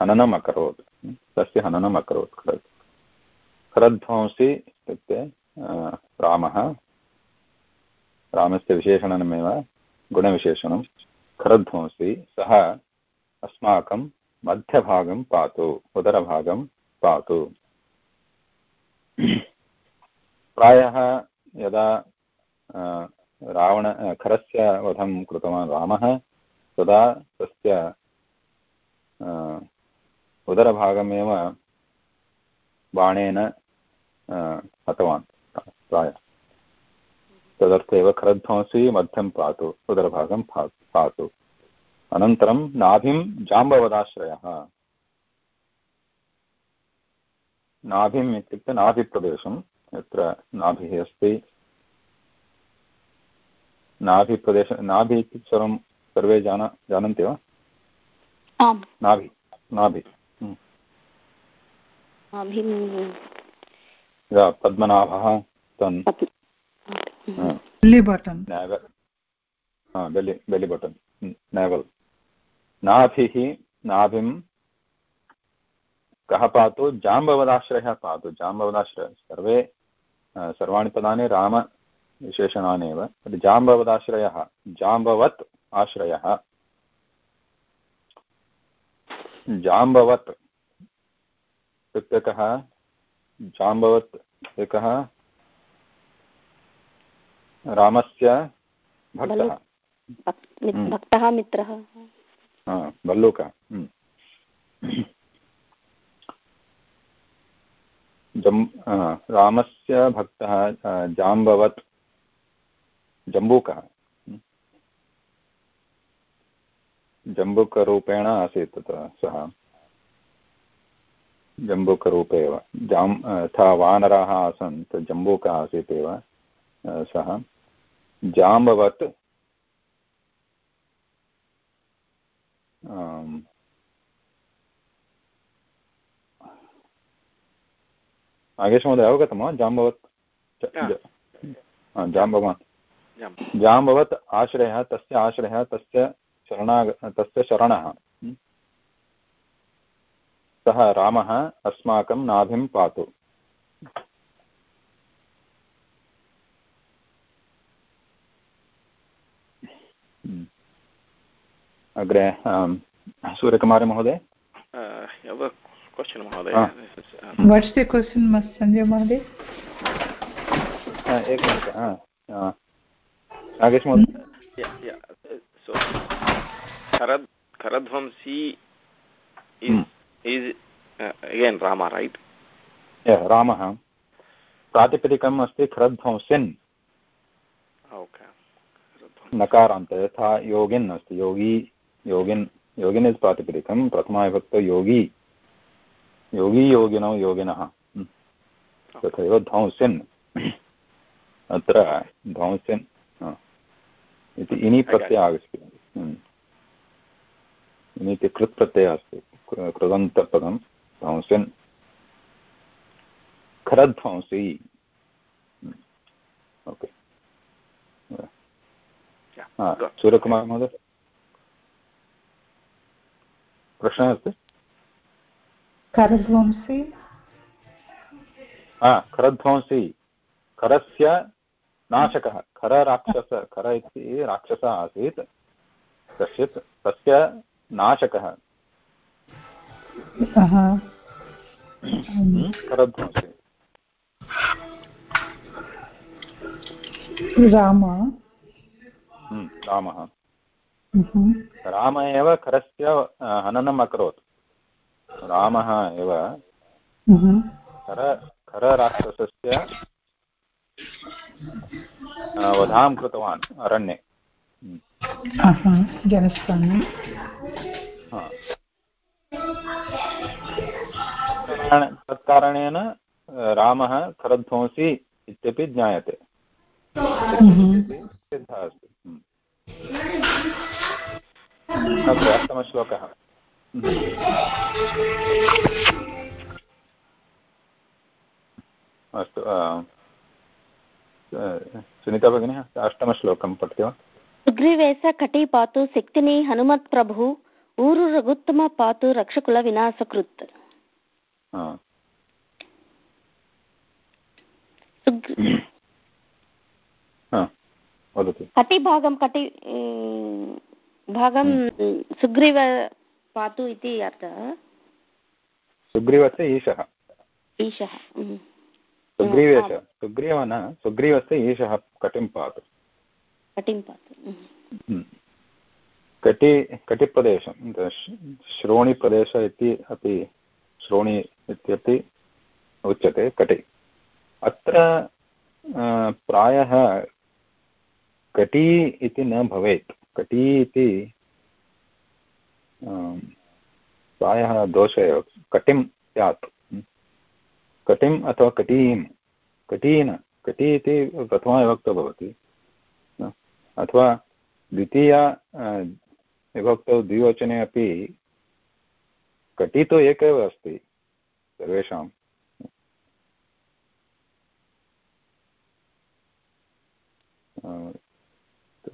हननम् अकरोत्। तस्य हननम् अकरोत् खरध्वंसी इत्युक्ते रामः। रामस्य विशेषणमेव, गुणविशेषणं। खरध्वंसी सः अस्माकं मध्यभागं पातु, उदरभागं पातु। प्रायः यदा रावण खरस्य वधं कृतवान् रामः, तदा तस्य उदरभागमेव बाणेन हतवान् प्रायः। तदर्थमेव खरध्वंसी मध्यं पातु, उदरभागं पातु। अनन्तरं नाभिं जाम्बवदाश्रयः। नाभिम् इत्युक्ते नाभिप्रदेशं यत्र नाभिः अस्ति। नाभिप्रदेश नाभि इत्युक्ते सर्वं सर्वे जाना जानन्ति वा? नाभि नाभि। पद्मनाभः तन्। ah belly belly button navel नाभिः नाभिं कः पातु? जाम्बवदाश्रयः पातु। जाम्बवदाश्रयः सर्वे सर्वाणि पदानि रामविशेषणानि एव। जाम्बवदाश्रयः जाम्बवत् आश्रयः। जाम्बवत् इत्युक्ते कः जाम्बवत् एकः रामस्य भक्तः। हम्म। भक्तः मित्रः। भल्लूकः हम्म। जम् रामस्य भक्तः जाम्बवत्, जम्बूकः। हम्म। जम्बूकरूपेण आसीत् तत्र सः। जम्बूकरूपे एव। जाम् यथा वानराः आसन् जम्बूकः आसीत् एव सः। जाम्बवत् नागेश महोदय अवगतं वा जाम्बवत् जाम्बवान् जाम्बवत् आश्रयः तस्य आश्रयः तस्य शरणाग तस्य शरणः सः रामः अस्माकं नाभिं पातु अग्रे सूर्यकुमारमहोदय करध्वंसी इस अगेन रामा राइट या रामा अस्ति करध्वंसिन ओके नकारांत तथा योगिन अस्ति योगी योगिन् योगिन् इस् प्रातिपदिकं प्रथमाविभक्तौ योगी योगी योगिनौ योगिनः। हम्म। तथैव ध्वंस्यन् अत्र ध्वंस्यन् इति इनि प्रत्ययः आगच्छति। हम्म। इनि इति कृत् प्रत्ययः अस्ति। कृदन्तपदं ध्वंस्यन् खरध्वंसी। हम्म। ओके। सूर्यकुमार महोदय प्रश्नः अस्ति? करध्वंसी। हा खरध्वंसी खरस्य नाशकः। खरराक्षस खर इति राक्षसः आसीत्। कश्चित् तस्य नाशकः। खरध्वंसी राम। रामः। राम एव खरस्य हननम् अकरोत्। रामः एव खर खरराक्षसस्य वधां कृतवान् अरण्ये। तत्कारणेन रामः खरध्वंसी इत्यपि ज्ञायते। सिद्धः अस्ति। अग्रे अष्टमश्लोकः। अस्तु सुनीता भगिनी अष्टमश्लोकं पठति वा? सुग्रीवेश कटी पातु शक्तिनि हनुमत्प्रभु ऊरु रघुत्तम पातु रक्षकुलविनाशकृत्। वदतु। कति भागं कति भागं सुग्रीव पातु इति अर्थः। सुग्रीवस्य ईशः। ईशः सुग्रीवेश सुग्रीव न सुग्रीवस्य ईशः कटिं पातु। कटिं पातु हम्म। कटि कटिप्रदेशं श्रोणिप्रदेश इति अपि श्रोणि इत्यपि उच्यते कटि। अत्र प्रायः कटी इति न भवेत्। कटी इति प्रायः दोष एव कटिं स्यात्। कटिम् अथवा कटीं कटीन, कटी इति प्रथमाविभक्तौ भवति। अथवा द्वितीया विभक्तौ द्विवचने अपि कटी तु एक एव अस्ति सर्वेषां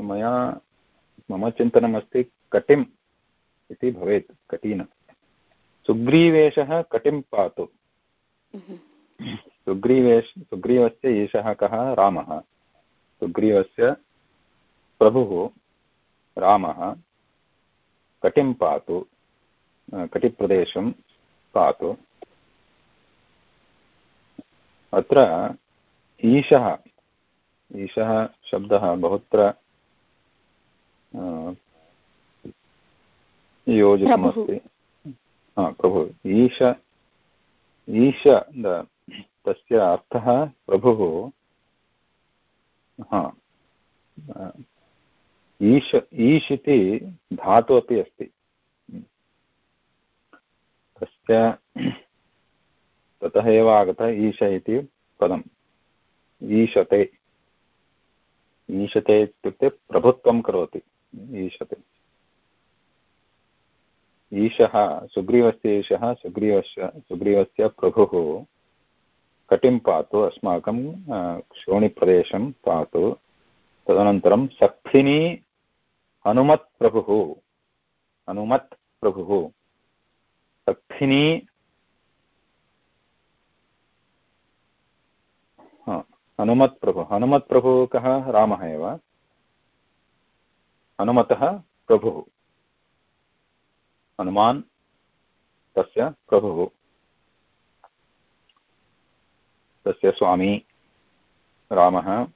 मया मम चिन्तनमस्ति कटिम् इति भवेत् कटीन सुग्रीवेशः कटिं पातु। सुग्रीवेश सुग्रीवस्य एषः कः? रामः। सुग्रीवस्य प्रभुः रामः कटिं पातु कटिप्रदेशं पातु। अत्र ईशः ईशः शब्दः बहुत्र योजितमस्ति प्रभु ईश ईश तस्य अर्थः प्रभुः हा ईश ईश् इति धातु अपि अस्ति तस्य ततः एव आगतः ईश इति पदम् ईशते ईशते इत्युक्ते प्रभुत्वं करोति ईशते। ईशः, सुग्रीवस्य ईशः, सुग्रीवस्य सुग्रीवस्य प्रभुः कटिं पातु अस्माकं श्रोणिप्रदेशं पातु। तदनन्तरं सखिनी हनुमत्प्रभुः हनुमत्प्रभुः सखिनी हनुमत्प्रभु हनुमत्प्रभुः कः? रामः एव। हनुमतः प्रभुः। हनुमान् तस्य प्रभुः। तस्य स्वामी रामः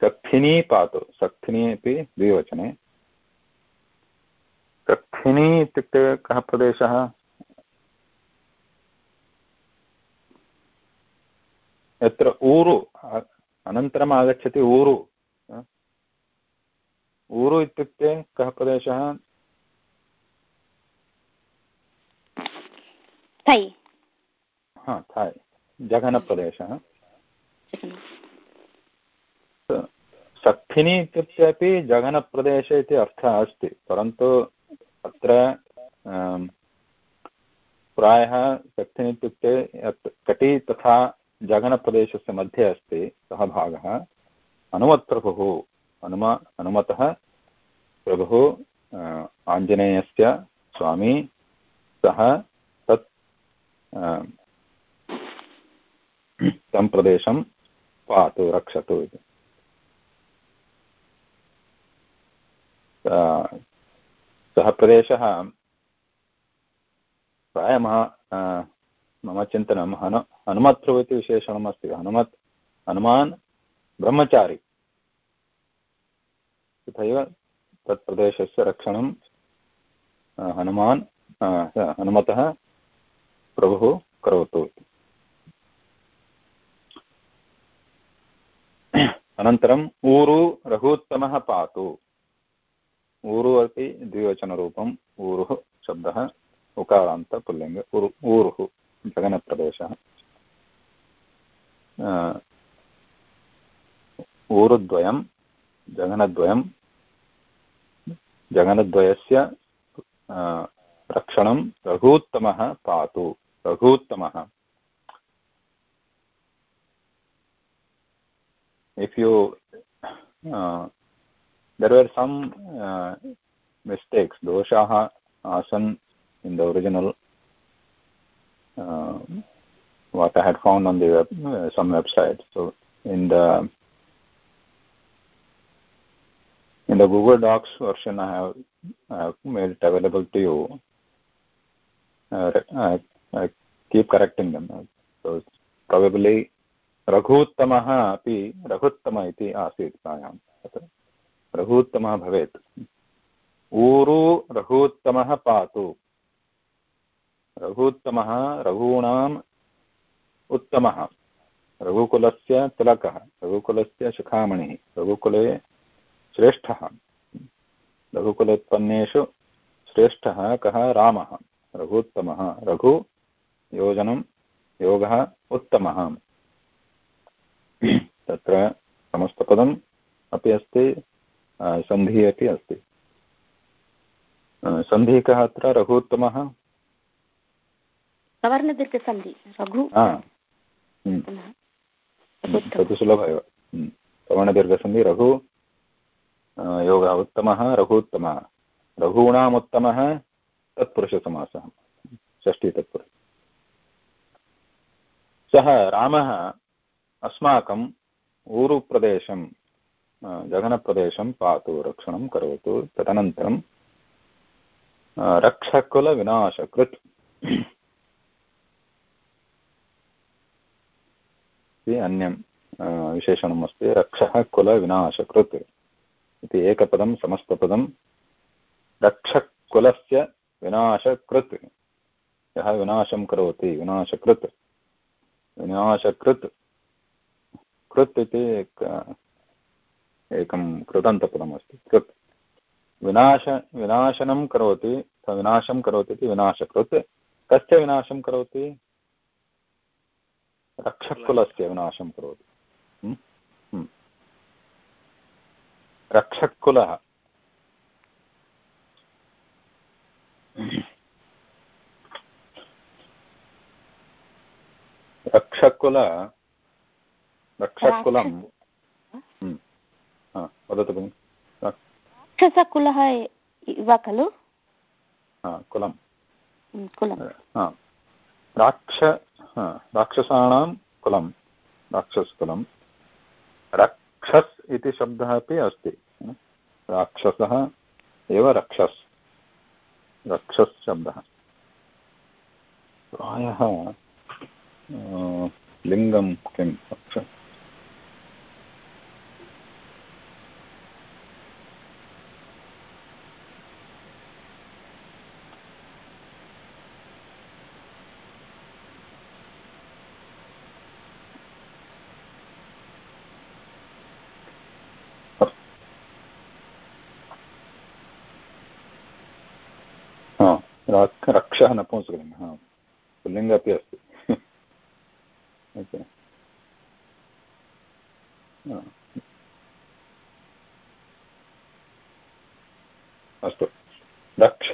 कक्षिणी पातु सक्षिणी अपि द्विवचने। कक्षिणी इत्युक्ते कः प्रदेशः? यत्र ऊरु अनन्तरम् आगच्छति ऊरु। ऊरु इत्युक्ते कः प्रदेशः? हा थै जघनप्रदेशः। सखिनी इत्युक्ते अपि जघनप्रदेशे इति अर्थः अस्ति परन्तु अत्र प्रायः सखिनी इत्युक्ते कटि तथा जगनप्रदेशस्य मध्ये अस्ति सः भागः। हनुमत्प्रभुः हनुम, हनुमतः प्रभुः आञ्जनेयस्य स्वामी, सः तत् तं प्रदेशं पातु, रक्षतु इति। सः प्रदेशः प्रायः मम चिन्तनं हनु, हनुमत्प्रभु इति विशेषणम् अस्ति हनुमत्, हनुमान् ब्रह्मचारी। तथैव तत्प्रदेशस्य रक्षणं हनुमान् हनुमतः प्रभुः करोतु अनन्तरम् ऊरु रघुत्तमः पातु। ऊरु अपि द्विवचनरूपम् ऊरुः शब्दः उकारान्तपुल्लिङ्ग, ऊरु, ऊरुः जगनप्रदेशः ऊरुद्वयं जगनद्वयं जगनद्वयस्य रक्षणं रघुत्तमः पातु, रघुत्तमः। If you there are some mistakes दोषाः आसन् in the original what I had found on the web some website so in the in the Google Docs version, I have, I have made it available to you. Uh, I, I keep correcting them. So probably रघूत्तमः अपि रघुत्तम इति आसीत् प्रायां तत्र रघूत्तमः भवेत् ऊरु रघूत्तमः पातु रघूत्तमः रघूणाम् उत्तमः रघुकुलस्य तिलकः रघुकुलस्य शिखामणिः रघुकुले श्रेष्ठः। रघुकुलोत्पन्नेषु श्रेष्ठः कः? रामः। रघुत्तमः। रघु योजनं योगः उत्तमः। तत्र समस्तपदम् अपि अस्ति सन्धिः अपि अस्ति। सन्धिः कः अत्र? रघुत्तमः? सवर्णदीर्घसन्धि। रघु तत् सुलभ एव। सवर्णदीर्घसन्धि रघु योगः उत्तमः रघूत्तमः रघूणाम् उत्तमः, तत्पुरुषसमासः। षष्ठी तत्पुरुष। सः रामः अस्माकम् ऊरुप्रदेशं जघनप्रदेशं पातु, रक्षणं करोतु। तदनन्तरं रक्षकुलविनाशकृत्। अन्यं विशेषणम् अस्ति रक्षः कुलविनाशकृत् इति एकपदं समस्तपदं रक्षकुलस्य विनाशकृत्। यः विनाशं करोति, विनाशकृत्। विनाशकृत्। कृत् इति एकं कृदन्तपदमस्ति कृत्। विनाश, विनाशनं करोति विनाशं करोति इति विनाशकृत्। कस्य विनाशं करोति? रक्षकुलस्य विनाशं करोति। रक्षकुलः रक्षकुल रक्षकुलं वदतु भगिनि। राक्षसकुलः वा खलु? कुलं कुलं राक्ष राक्षसाणां कुलं राक्षसकुलं रक्षस् इति शब्दः अपि अस्ति। राक्षसः एव रक्षस्। रक्षस् शब्दः। प्रायः लिङ्गं किं? रक्ष रक्षः नपुंसकलिङ्गः हा। पुल्लिङ्ग अपि अस्ति। ओके। अस्तु। रक्ष,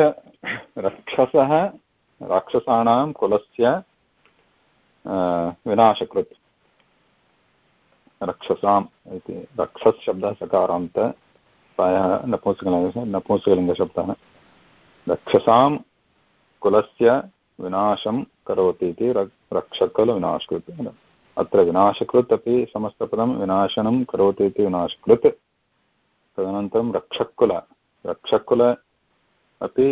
रक्षसः, राक्षसाणां कुलस्य विनाशकृत्। रक्षसाम् इति रक्षस् शब्दः सकारान्त प्रायः नपुंसकलिङ्ग नपुंसकलिङ्गशब्दः रक्षसां कुलस्य विनाशं करोति इति रक्षकुलविनाशकृत् अत्र विनाशकृत् अपि समस्तपदं विनाशनं करोति इति विनाशकृत्। तदनन्तरं रक्षकुल। रक्षकुल अपि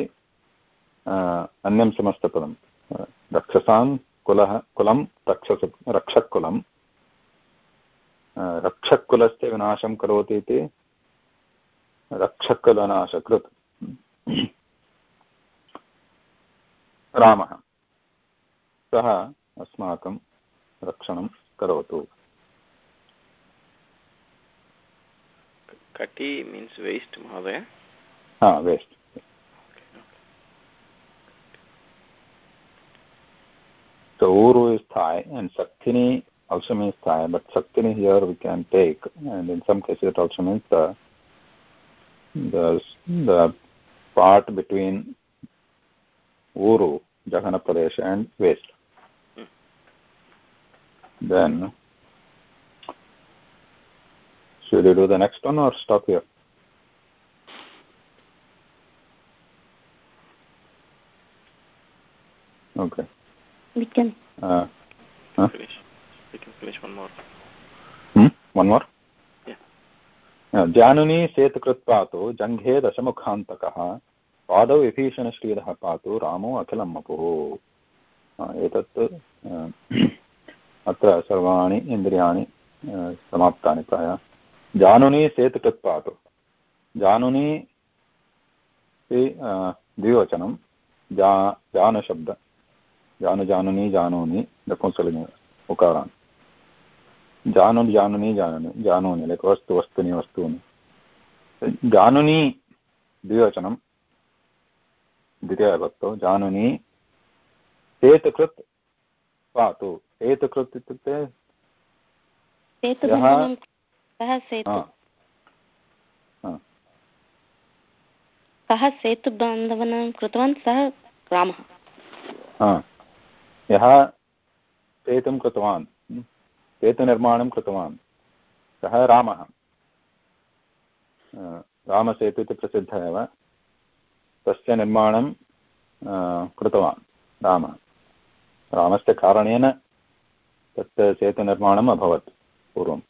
अन्यं समस्तपदं। रक्षसां कुलः, कुलं रक्षस, रक्षकुलं। रक्षकुलस्य विनाशं करोति इति रक्षकुलनाशकृत्। रामः। सः अस्माकं रक्षणं करोतु। कटि मीन्स् वेस्ट् महोदय? हा वेस्ट्। चौरु स्थाय् अण्ड् सक्तिनि also means but सक्तिनि here we can take and in some cases it part between Uru, Jahana Pradesh and West. Hmm. Then, should we do the next one or stop here? Okay. We can. Uh, huh? finish we can finish one more Hmm? One more? Yeah. Uh, जानुनी सेतुकृत्वा तु जङ्घे दशमुखान्तकः पादौ विभीषणश्रीरः पातु रामो अखिलं मपुः एतत् अत्र सर्वाणि इन्द्रियाणि समाप्तानि प्रायः। जानुनी सेतुकृत् पातु जानुनी द्विवचनं। जा, जानशब्द। जानु जानुनी, जानूनि नपुंसलिङ्ग उकारान्। जानु, जानुनी, जानूनि जानूनि लैक् वस्तु, वस्तूनि वस्तूनि। जानुनी द्विवचनं। द्वितीयभक्तौ जानुनी सेतुकृत् पातु। सेतुकृत् इत्युक्ते कः सेतु? कः सेतुबन्धनं कृतवान्? सः रामः। यः सेतुं कृतवान् सेतुनिर्माणं कृतवान् सः रामः। रामसेतु इति प्रसिद्धः एव। तस्य निर्माणं कृतवान्, रामः। रामस्य कारणेन तत् सेतुनिर्माणम् अभवत् पूर्वं।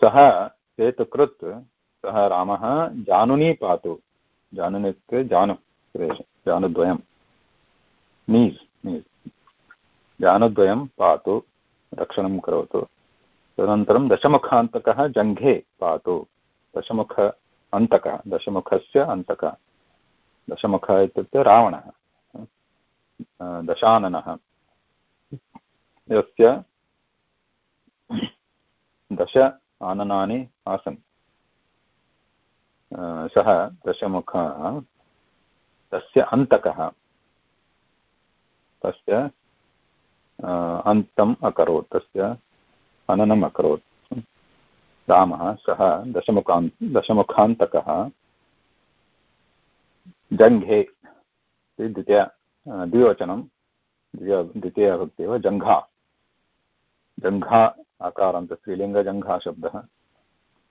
सः सेतुकृत्, सः रामः जानुनी पातु जानुनि जानु जानुद्वयं। Knees knees. जानुद्वयं पातु, रक्षणं करोतु। तदनन्तरं दशमुखान्तकः जङ्घे पातु। दशमुख अन्तकः, दशमुखस्य अन्तकः। दशमुखः इत्युक्ते रावणः। दशाननः। यस्य दश आननानि आसन्। सः दशमुखः, तस्य अन्तकः। तस्य अन्तम् अकरोत्। तस्य हननम् अकरोत्। रामः सः दशमुखान् दशमुखान्तकः। जङ्घे द्वितीय द्विवचनं। द्वितीय द्वितीयभक्ति एव जङ्घा। जङ्घा आकारान्त स्त्रीलिङ्गजङ्घाशब्दः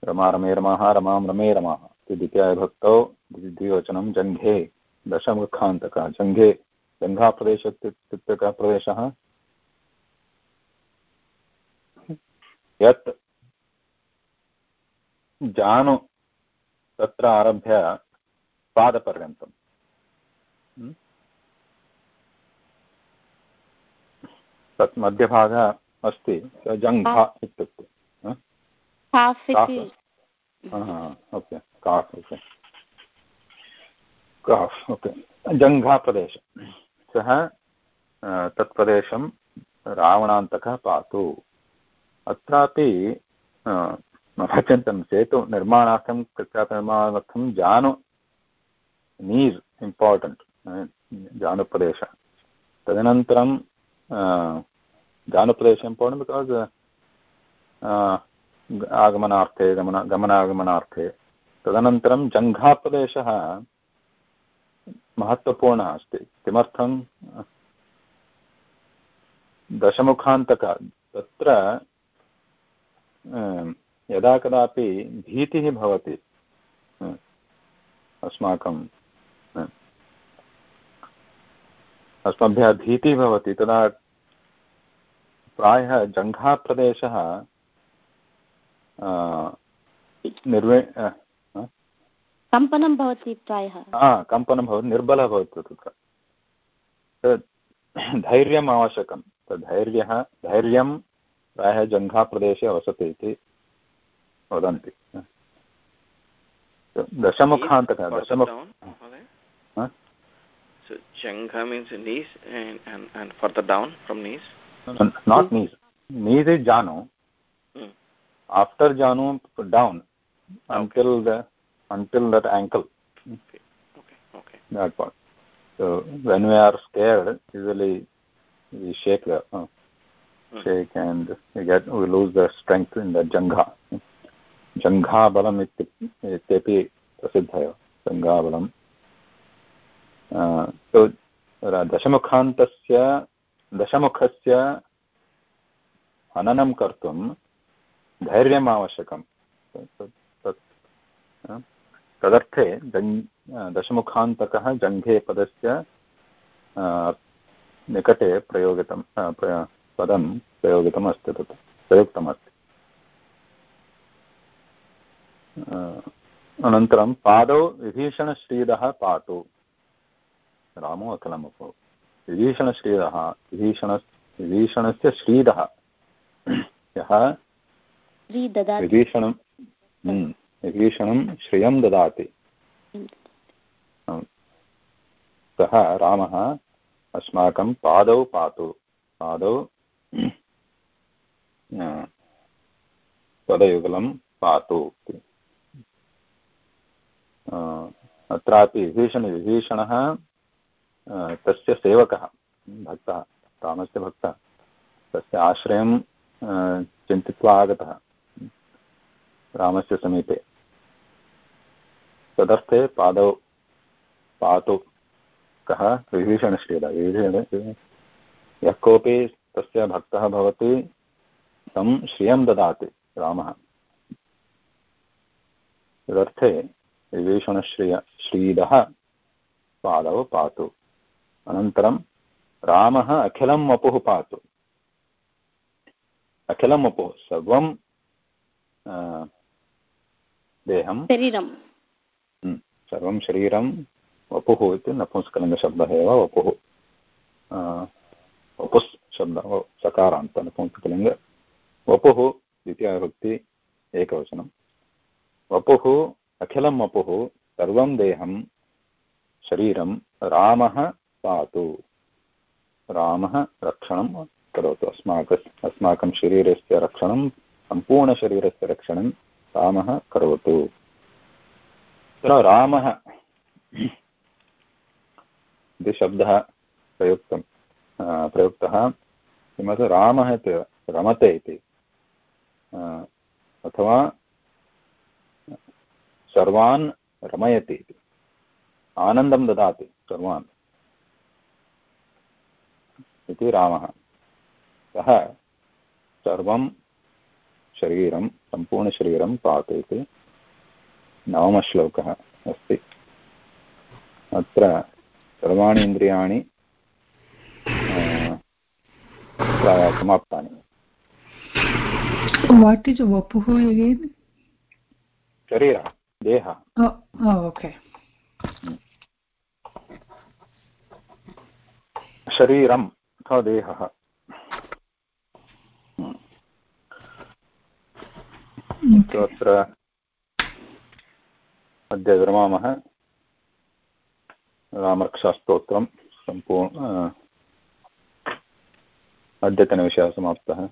रमा रमे रमाः, रमां रमे रमाः। इति द्वितीयभक्तौ द्विवचनं। जङ्घे दशमुखान्तकः। जङ्घे जङ्घाप्रदेश इत्युक्ते कः प्रदेशः। यत् जानु तत्र आरभ्य पादपर्यन्तं तत् मध्यभागः अस्ति जङ्घा इत्युक्ते। Okay. Calf okay. Calf okay. जङ्घाप्रदेश। सः तत्प्रदेशं रावणान्तकः पातु। अत्रापि मम चिन्तनं सेतु निर्माणार्थं निर्माणार्थं जानु नीस् इम्पार्टेण्ट् जानुप्रदेश। तदनन्तरं जानुप्रदेश इम्पार्टेण्ट् बिकास् आगमनार्थे, गमन, गमनागमनार्थे। तदनन्तरं जङ्घाप्रदेशः महत्त्वपूर्णः अस्ति। किमर्थं? दशमुखान्तक, तत्र यदा कदापि भीतिः भवति अस्माकं अस्मभ्यः भीतिः भवति तदा प्रायः जङ्घाप्रदेशः निर्वे कम्पनं भवति प्रायः? कम्पनं भवति निर्बलः भवति तत्र। धैर्यम् आवश्यकं। धैर्यः धैर्यं प्रायः जङ्घाप्रदेशे वसति इति वदन्ति दशमुखान्तकः दशमुख So Jangha means knees and, and, and further down from knees? Not knees. Knees is Janu. Hmm. After Janu, down until okay. the until that ankle. Okay. Okay. Okay. That part. So when we are scared, usually we shake the uh, hmm. shake and we get, we lose the strength in the jangha. जङ्घाबलम् इत्यपि प्रसिद्धः एव जङ्घाबलं दशमुखान्तस्य दशमुखस्य हननं कर्तुं धैर्यम् आवश्यकं तदर्थे दशमुखान्तकः जङ्घे पदस्य निकटे प्रयोगितं पदं प्रयोगितम् अस्ति तत् प्रयुक्तमस्ति। अनन्तरं पादौ विभीषणश्रीदः पातु। रामो अखिलं विभीषणश्रीदः विभीषण विभीषणस्य श्रीदः। यः विभीषणं हम्म, विभीषणं श्रियं ददाति। सः रामः अस्माकं पादौ पातु। पादौ पदयुगलं पातु इति। अत्रापि विभीषण विभीषणः तस्य सेवकः, भक्तः, रामस्य भक्तः, तस्य आश्रयं चिन्तयित्वा आगतः, रामस्य समीपे। तदर्थे पादौ पातु कः? विभीषणश्रीला। विभीषण यः कोऽपि तस्य भक्तः भवति तं श्रियं ददाति रामः। तदर्थे विभीषणश्रिय श्रीदः पादौ पातु। अनन्तरं रामः अखिलं वपुः पातु। अखिलं वपुः सर्वं देहं। शरीरं हम्म, सर्वं शरीरं वपुः इति नपुंसकलिङ्गशब्दः एव वपुः। वपुस् शब्दः सकारान्त नपुंसकलिङ्ग वपुः द्वितीयाविभक्ति एकवचनं। वपुः अखिलं वपुः सर्वं देहं शरीरं रामः पातु। रामः रक्षणं करोतु। अस्माक अस्माकं शरीरस्य रक्षणं सम्पूर्णशरीरस्य रक्षणं रामः करोतु। तत्र रामः इति शब्दः प्रयुक्तं अ, प्रयुक्तः किमर्थं रामः रमते इति? अथवा सर्वान् रमयति इति? आनन्दं ददाति सर्वान्। इति रामः। सः सर्वं शरीरं, सम्पूर्णशरीरं पातु इति नवमश्लोकः अस्ति। अत्र सर्वाणि इन्द्रियाणि प्रायः समाप्तानि What is Vapuhu again? शरीरः देहः। oh, शरीरम् अथवा देहः। अत्र अद्य विरमामः। रामरक्षास्तोत्रं सम्पूर्ण अद्यतनविषयः समाप्तः।